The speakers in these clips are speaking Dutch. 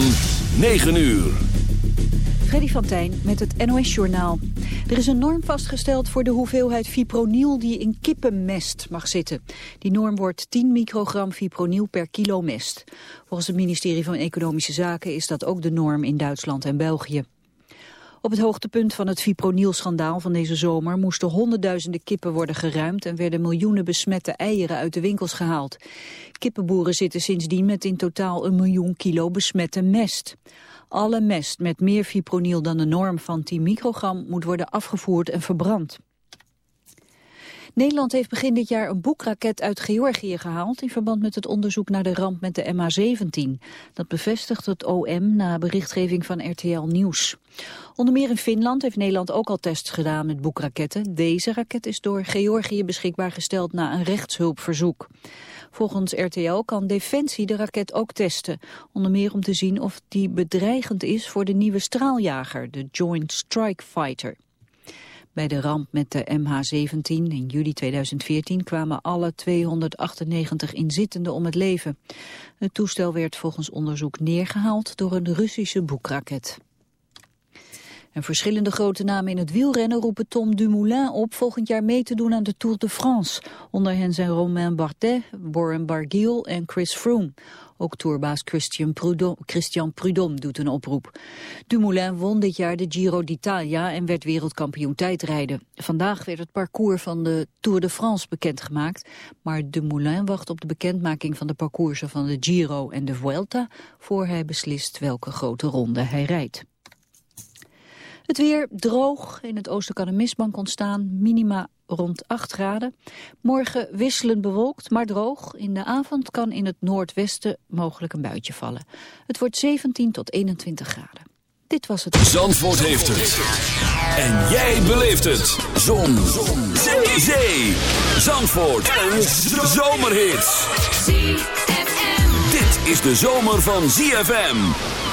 van 9 uur. Freddy van Tijn met het NOS-journaal. Er is een norm vastgesteld voor de hoeveelheid fipronil die in kippenmest mag zitten. Die norm wordt 10 microgram fipronil per kilo mest. Volgens het ministerie van Economische Zaken is dat ook de norm in Duitsland en België. Op het hoogtepunt van het fipronil-schandaal van deze zomer moesten honderdduizenden kippen worden geruimd en werden miljoenen besmette eieren uit de winkels gehaald. Kippenboeren zitten sindsdien met in totaal een miljoen kilo besmette mest. Alle mest met meer fipronil dan de norm van 10 microgram moet worden afgevoerd en verbrand. Nederland heeft begin dit jaar een boekraket uit Georgië gehaald... in verband met het onderzoek naar de ramp met de MH17. Dat bevestigt het OM na berichtgeving van RTL Nieuws. Onder meer in Finland heeft Nederland ook al tests gedaan met boekraketten. Deze raket is door Georgië beschikbaar gesteld na een rechtshulpverzoek. Volgens RTL kan Defensie de raket ook testen. Onder meer om te zien of die bedreigend is voor de nieuwe straaljager, de Joint Strike Fighter. Bij de ramp met de MH17 in juli 2014 kwamen alle 298 inzittenden om het leven. Het toestel werd volgens onderzoek neergehaald door een Russische boekraket. En verschillende grote namen in het wielrennen roepen Tom Dumoulin op volgend jaar mee te doen aan de Tour de France. Onder hen zijn Romain Bardet, Warren Barguil en Chris Froome. Ook tourbaas Christian Prudhomme, Christian doet een oproep. Dumoulin won dit jaar de Giro d'Italia en werd wereldkampioen tijdrijden. Vandaag werd het parcours van de Tour de France bekendgemaakt. Maar Dumoulin wacht op de bekendmaking van de parcoursen van de Giro en de Vuelta... voor hij beslist welke grote ronde hij rijdt. Het weer droog. In het oosten kan een mistbank ontstaan. Minima rond 8 graden. Morgen wisselend bewolkt, maar droog. In de avond kan in het noordwesten mogelijk een buitje vallen. Het wordt 17 tot 21 graden. Dit was het. Zandvoort heeft het. En jij beleeft het. Zon. Zon. Zee. Zee. Zandvoort. Een zomerhit. Dit is de zomer van ZFM.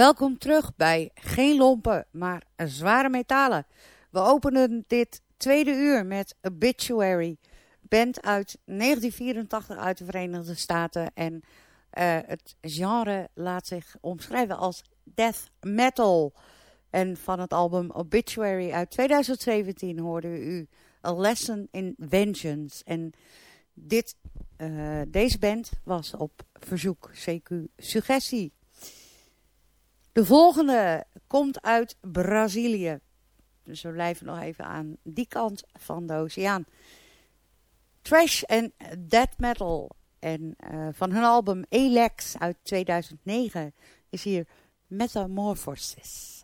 Welkom terug bij Geen Lompen, maar Zware Metalen. We openen dit tweede uur met Obituary, band uit 1984 uit de Verenigde Staten. En uh, het genre laat zich omschrijven als death metal. En van het album Obituary uit 2017 hoorde u A Lesson in Vengeance. En dit, uh, deze band was op verzoek, CQ Suggestie. De volgende komt uit Brazilië. Dus we blijven nog even aan die kant van de oceaan. Trash en Death Metal. En uh, van hun album Elex uit 2009 is hier Metamorphosis.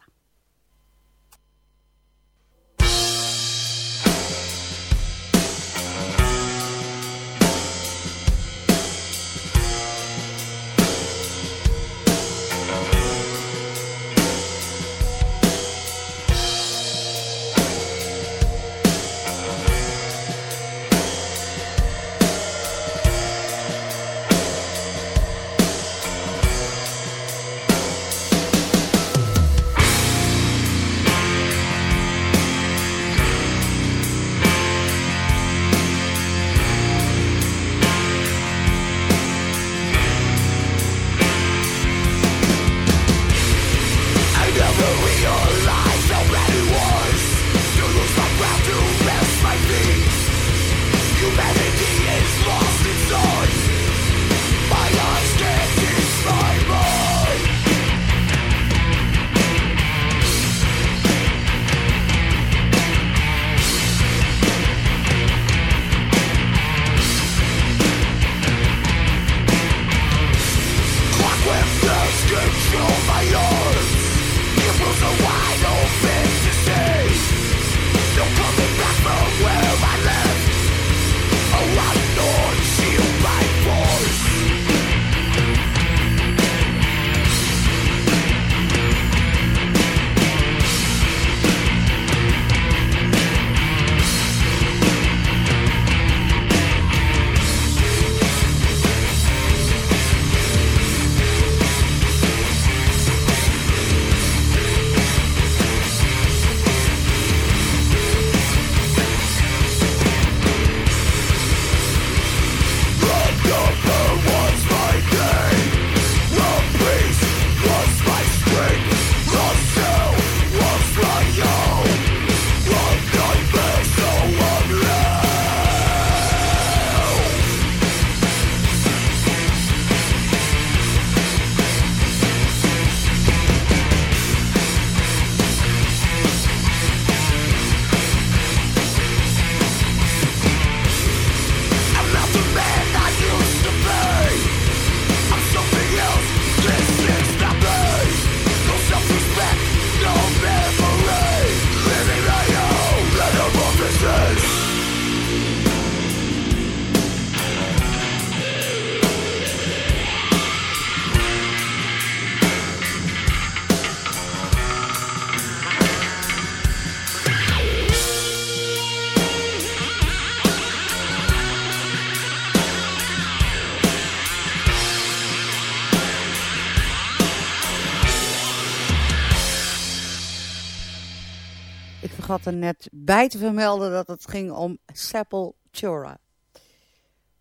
Er net bij te vermelden dat het ging om Sepultura.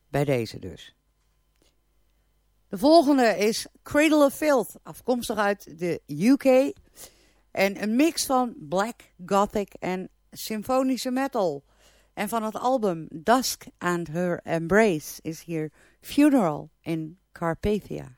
Bij deze dus. De volgende is Cradle of Filth, afkomstig uit de UK. En een mix van black, gothic en symfonische metal. En van het album Dusk and Her Embrace is hier Funeral in Carpathia.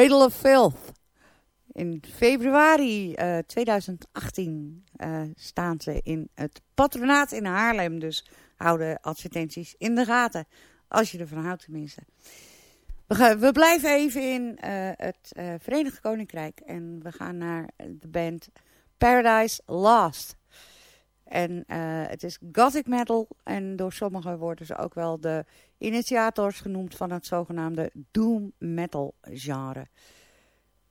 Cradle of Filth. In februari 2018 uh, staan ze in het patronaat in Haarlem. Dus houden advertenties in de gaten. Als je ervan houdt tenminste. We, gaan, we blijven even in uh, het Verenigd Koninkrijk. En we gaan naar de band Paradise Lost. En het is gothic metal. En door sommigen worden ze ook wel de initiators genoemd van het zogenaamde doom metal genre.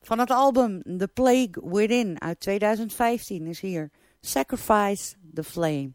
Van het album The Plague Within uit 2015 is hier Sacrifice the Flame.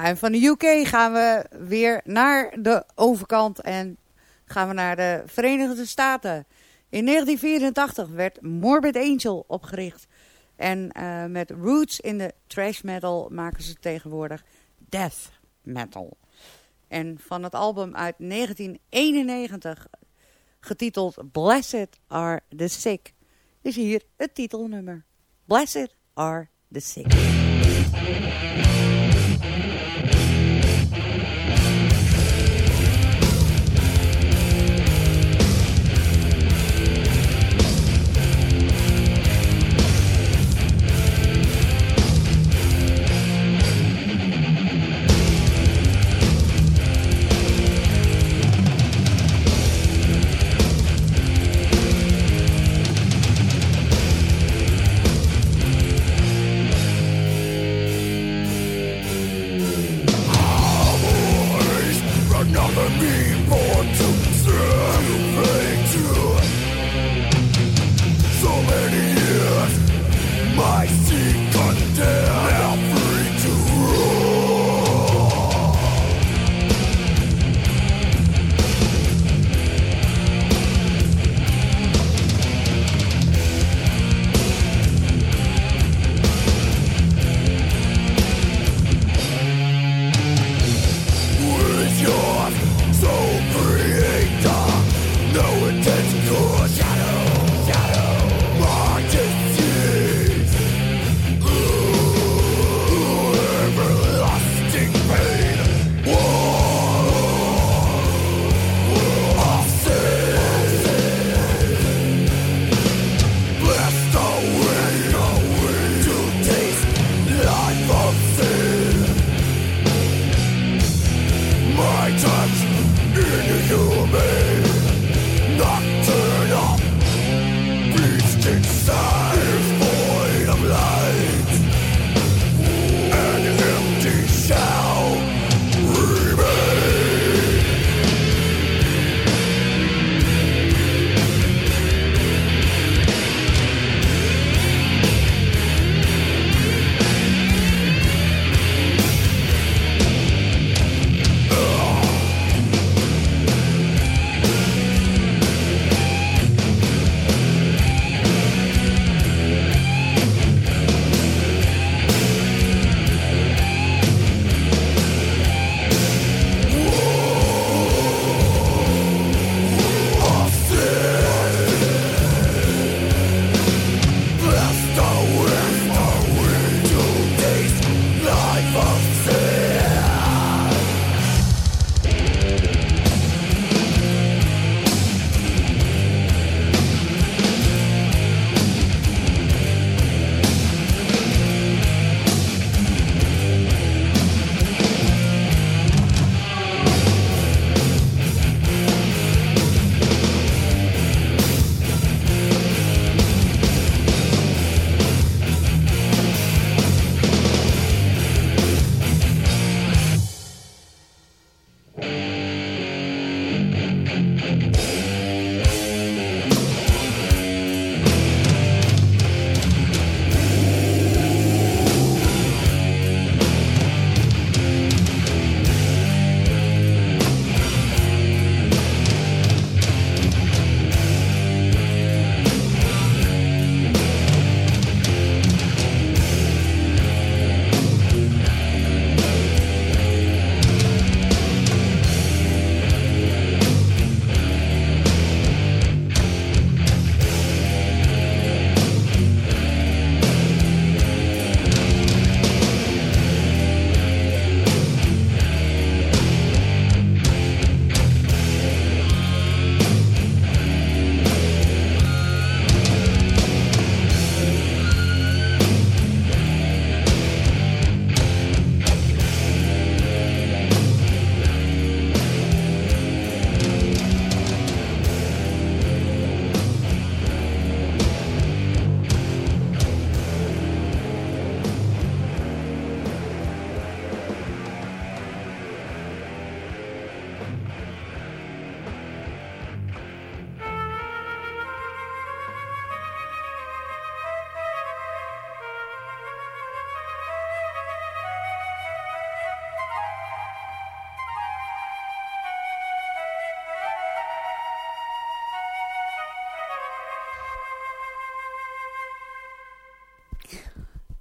En van de UK gaan we weer naar de overkant en gaan we naar de Verenigde Staten. In 1984 werd Morbid Angel opgericht. En uh, met roots in de trash metal maken ze tegenwoordig death metal. En van het album uit 1991, getiteld Blessed Are the Sick, is hier het titelnummer. Blessed Are the Sick.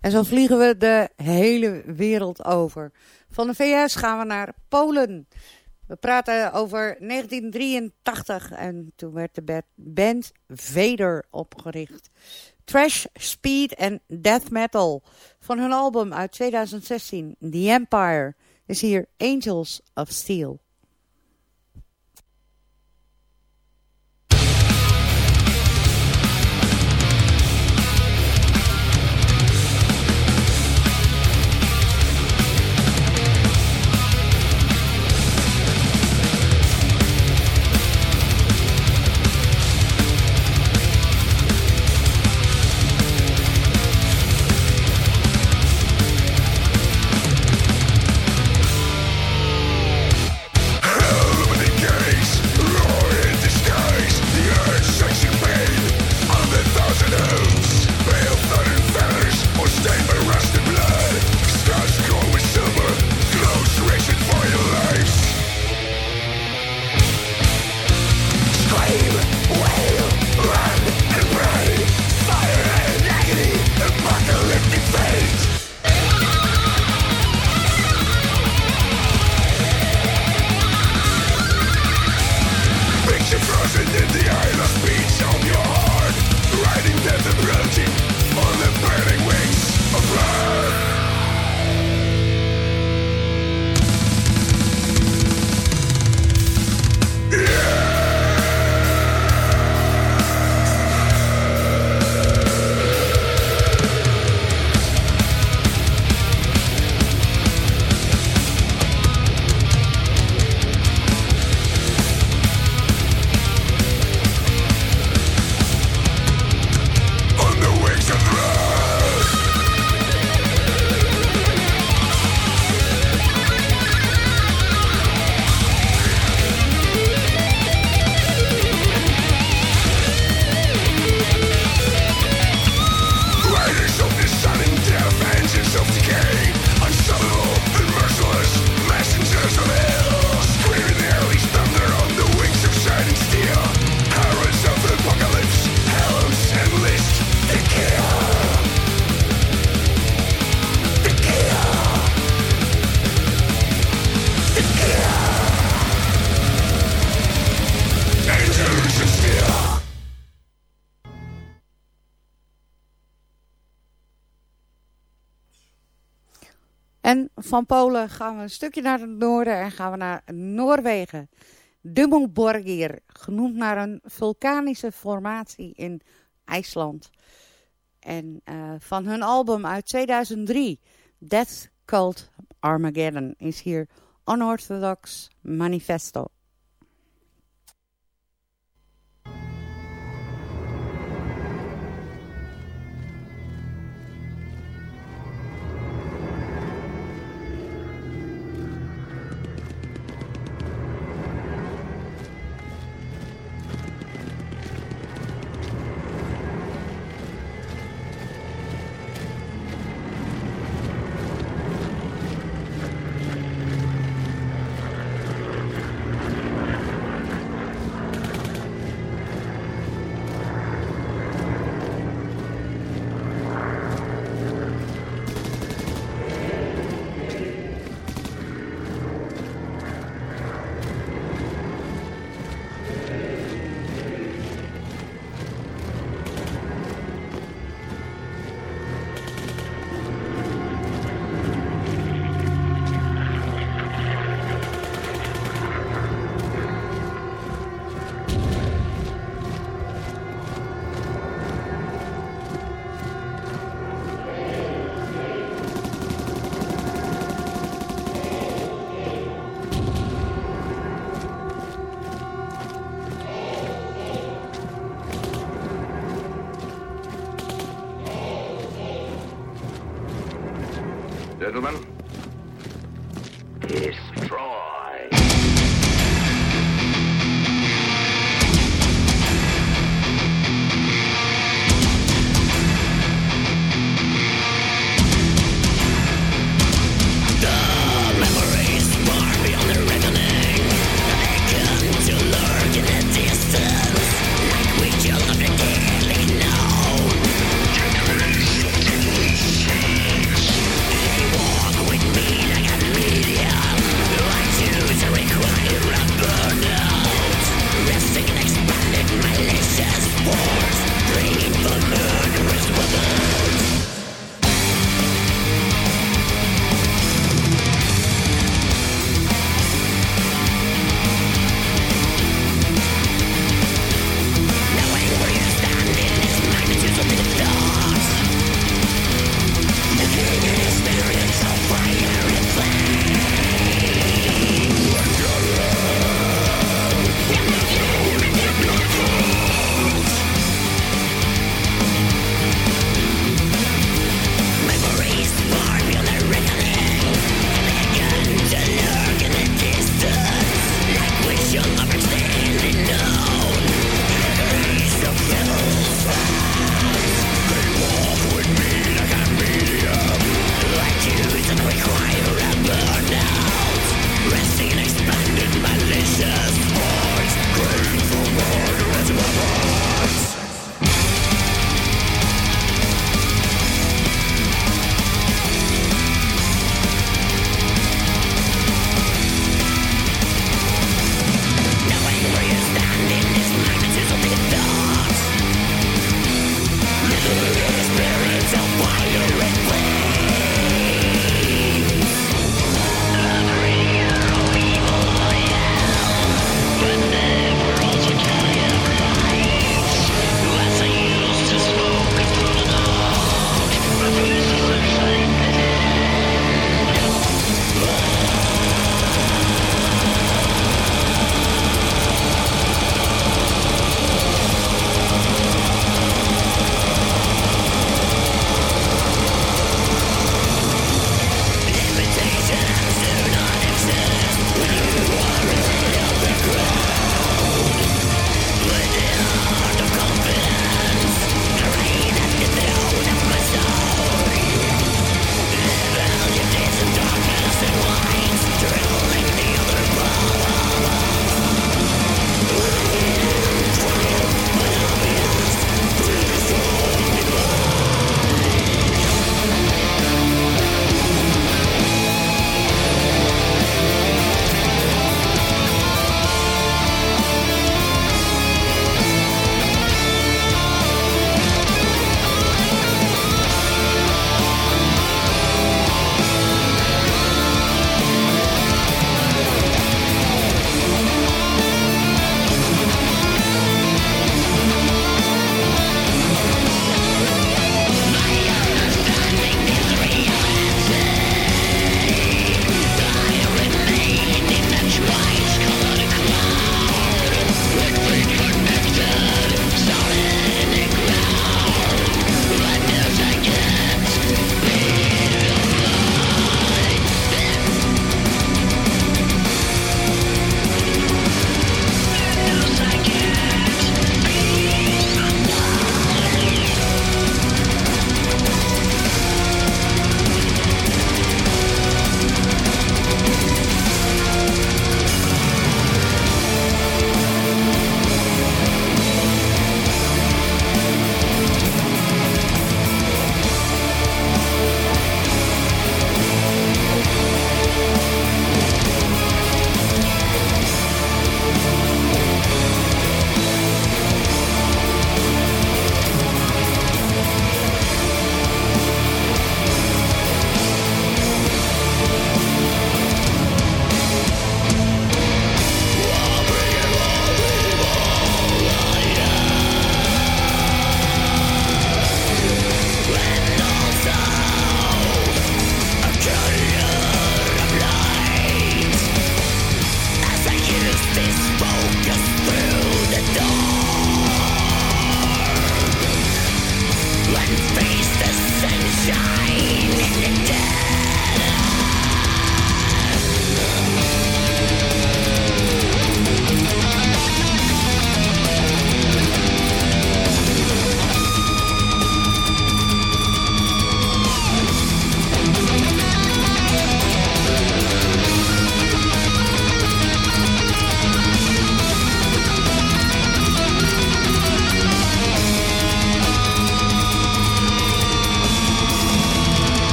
En zo vliegen we de hele wereld over. Van de VS gaan we naar Polen. We praten over 1983 en toen werd de band Vader opgericht. Trash, speed en death metal. Van hun album uit 2016, The Empire, is hier Angels of Steel. Van Polen gaan we een stukje naar het noorden en gaan we naar Noorwegen. Dummelborgir, genoemd naar een vulkanische formatie in IJsland. En uh, van hun album uit 2003, Death Cult Armageddon, is hier Unorthodox Manifesto.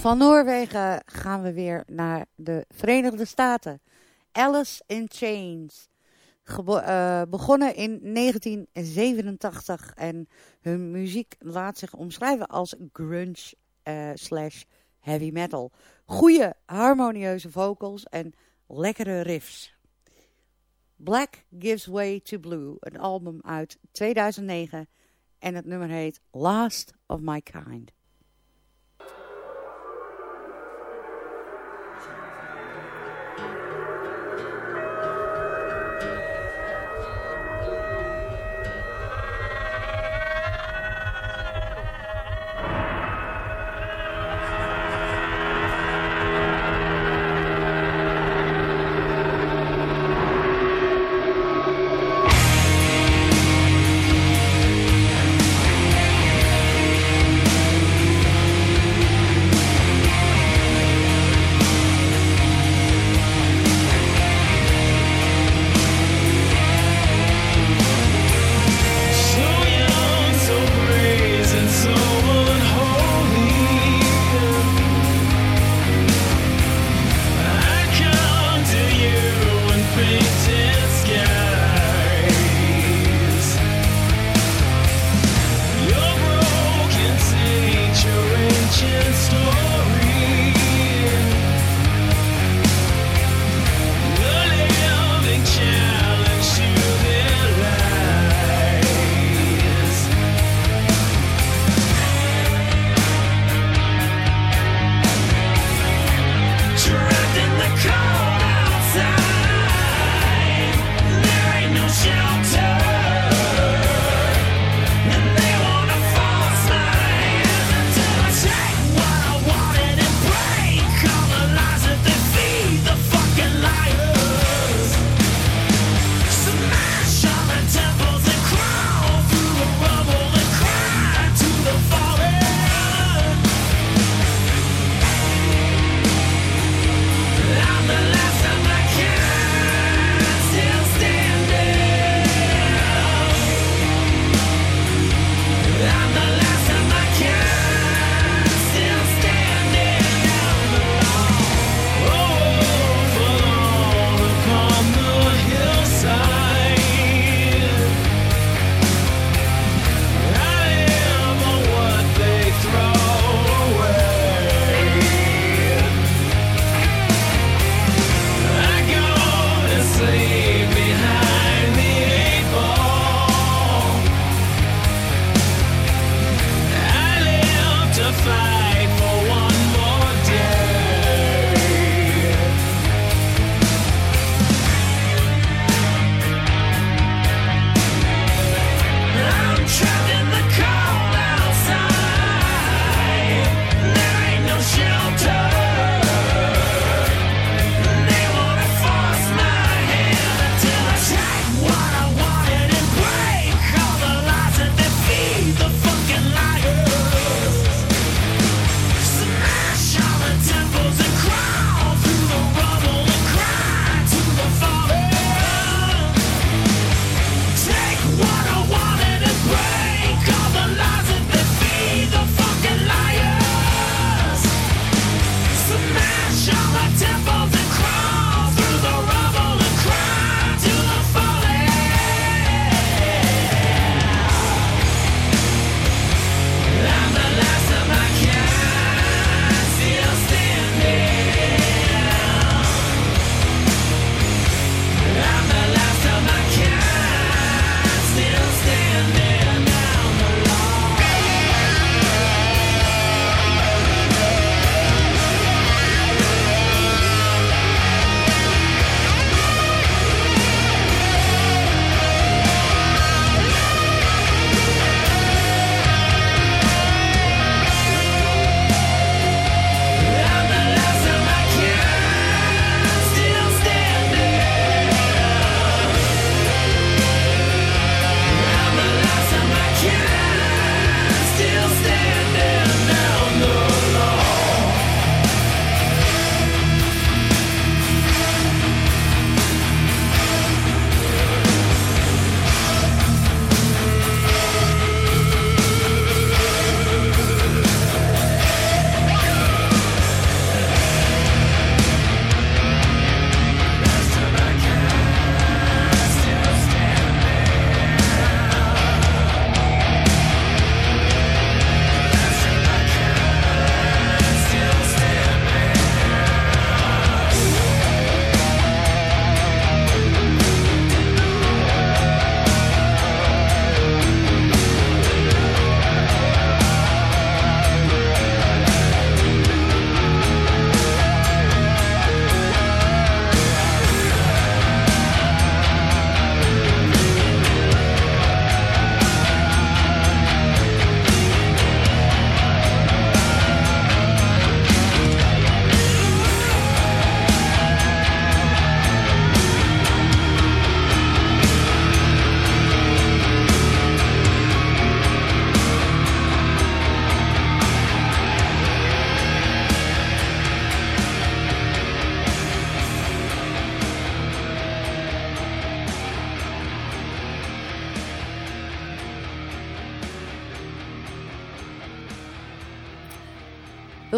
Van Noorwegen gaan we weer naar de Verenigde Staten. Alice in Chains. uh, begonnen in 1987 en hun muziek laat zich omschrijven als grunge uh, slash heavy metal. Goede harmonieuze vocals en lekkere riffs. Black Gives Way to Blue, een album uit 2009 en het nummer heet Last of My Kind.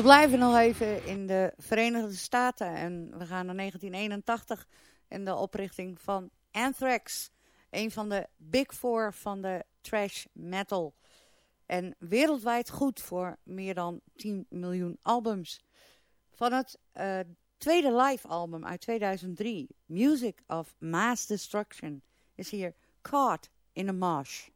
We blijven nog even in de Verenigde Staten en we gaan naar 1981 en de oprichting van Anthrax. Een van de big four van de trash metal. En wereldwijd goed voor meer dan 10 miljoen albums. Van het uh, tweede live album uit 2003, Music of Mass Destruction, is hier Caught in a Marsh.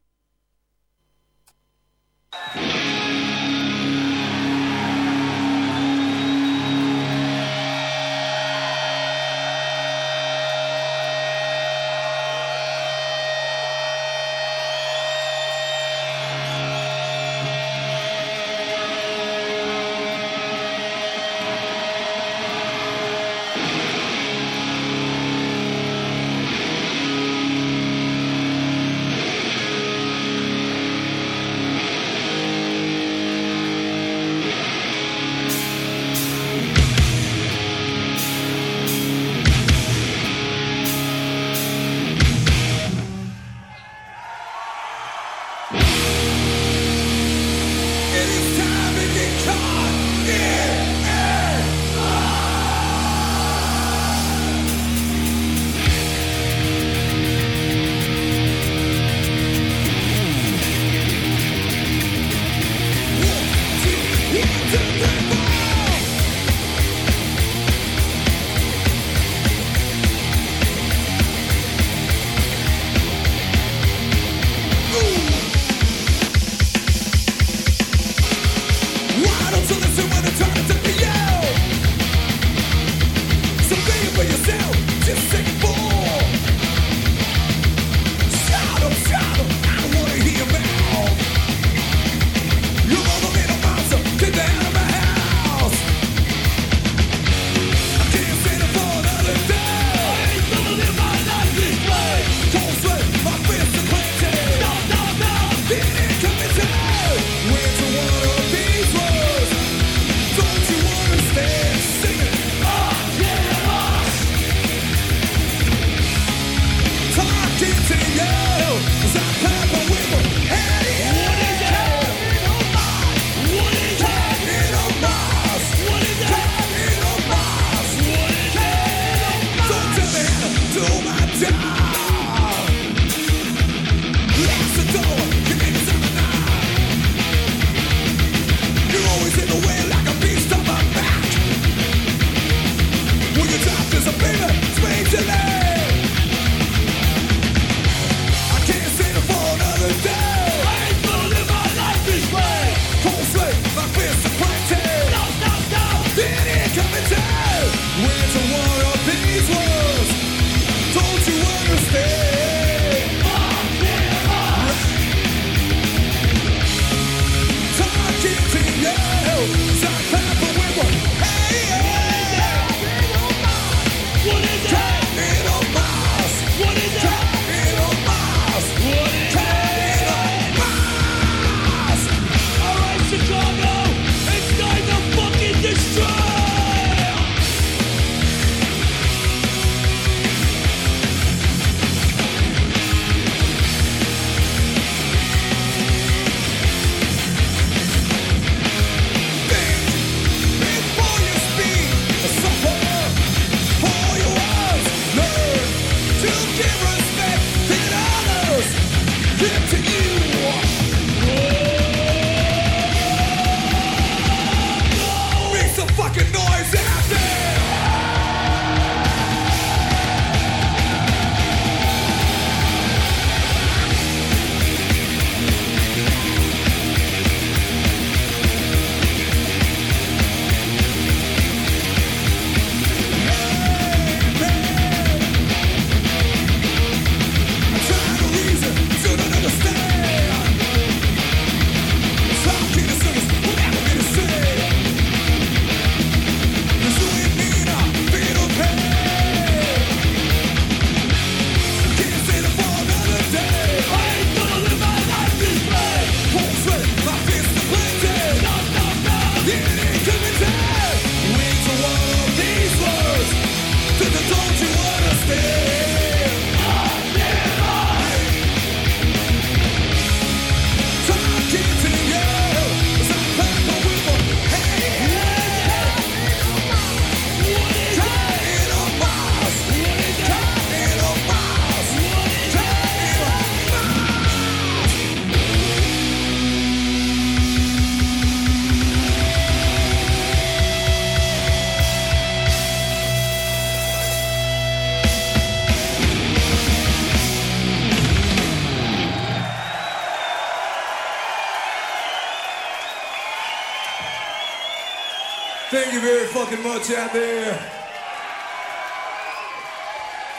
Much out there.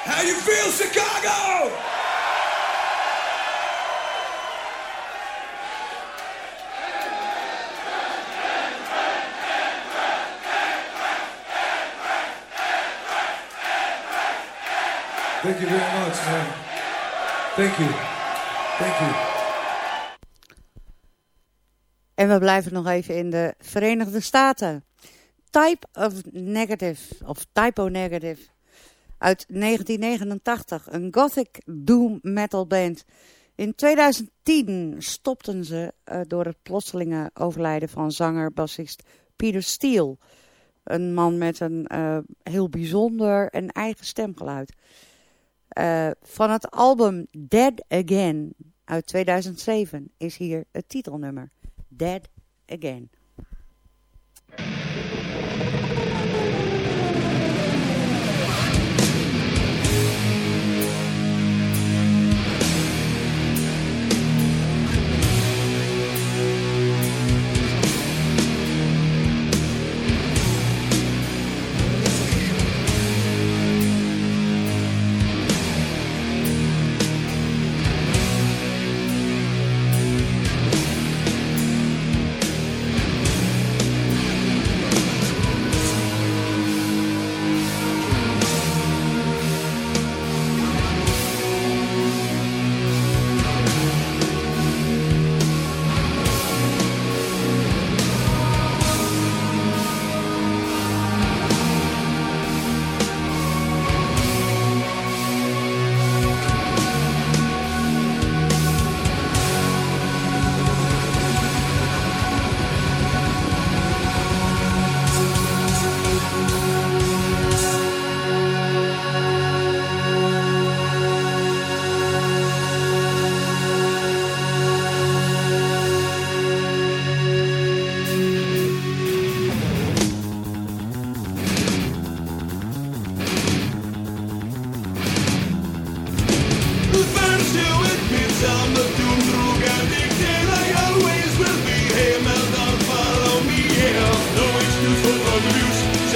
How you feel, Chicago? Thank you very much, man. Thank you. Thank you. En we blijven nog even in de Verenigde Staten. Type of Negative, of Typo Negative, uit 1989. Een gothic doom metal band. In 2010 stopten ze uh, door het plotselinge overlijden van zanger-bassist Peter Steele. Een man met een uh, heel bijzonder en eigen stemgeluid. Uh, van het album Dead Again uit 2007 is hier het titelnummer. Dead Again.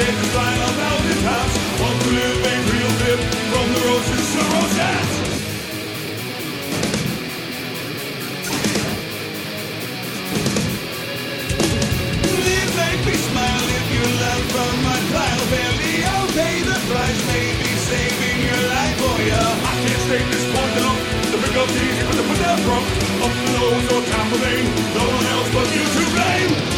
take to live, make from the roses to rosettes. Smile if you from my pile. Barely pay the price, maybe saving your life for ya. I can't stay up easy put down the or. No one else but you to blame.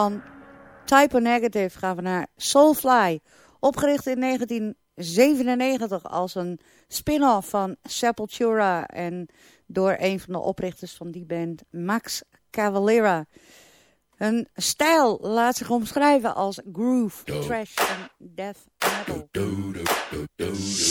Van Type Negative gaan we naar Soulfly. Opgericht in 1997 als een spin-off van Sepultura. En door een van de oprichters van die band, Max Cavalera. Hun stijl laat zich omschrijven als groove, trash en death metal. This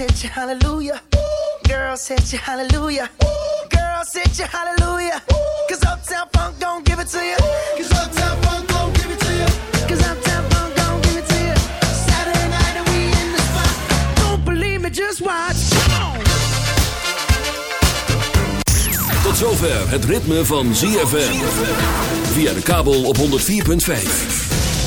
Hit you, hallelujah. Girls hit you, hallelujah. Girls hit you, hallelujah. Cause Uptown Funk don't give it to you. Cause Uptown Funk don't give it to you. Cause Uptown Funk don't give it to you. Saturday night and we in the spot. Don't believe me, just watch. Tot zover het ritme van ZFM. Via de kabel op 104.5.